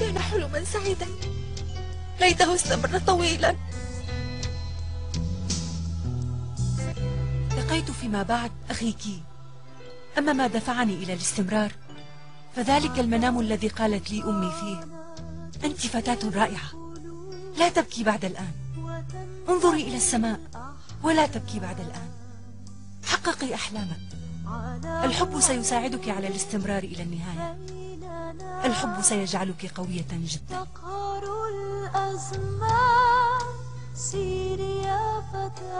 كان حلما سعيدا. ليته استمر طويلا. لقيت فيما بعد أخيك. أما ما دفعني إلى الاستمرار فذلك المنام الذي قالت لي أمي فيه. أنت فتاة رائعة. لا تبكي بعد الآن. انظري إلى السماء ولا تبكي بعد الآن. حققي أحلامك. الحب سيساعدك على الاستمرار إلى النهاية. الحب سيجعلك قوية جدا. تقهر الأزمان سيري يا فتاتي.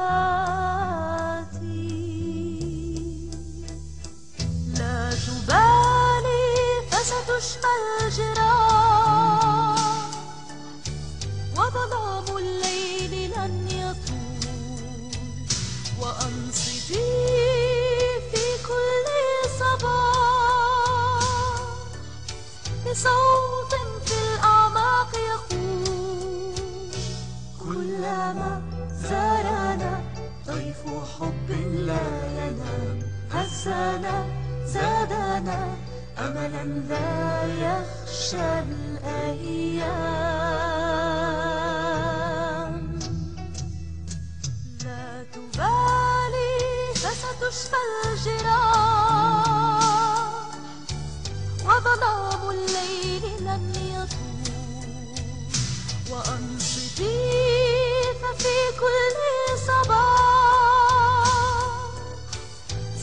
لا تبالي فستشفى الجراح وظلام الليل لن يطول. وأنصتي بصوت في الأعماق يقول كلما زارنا ضيف حب لا ينام. هزنا زادنا أملا لا يخشى الأيام. لا تبالي فستشفى الجراح وظلام الليل لن يطول. وأنصتي ففي كل صباح.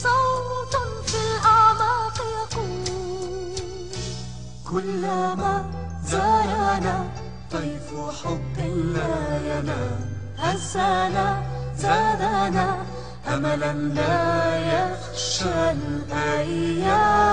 صوت في الأعماق يقول. كلما زارنا طيف حب لا ينام هزنا زادنا أملا لا يخشى الأيام.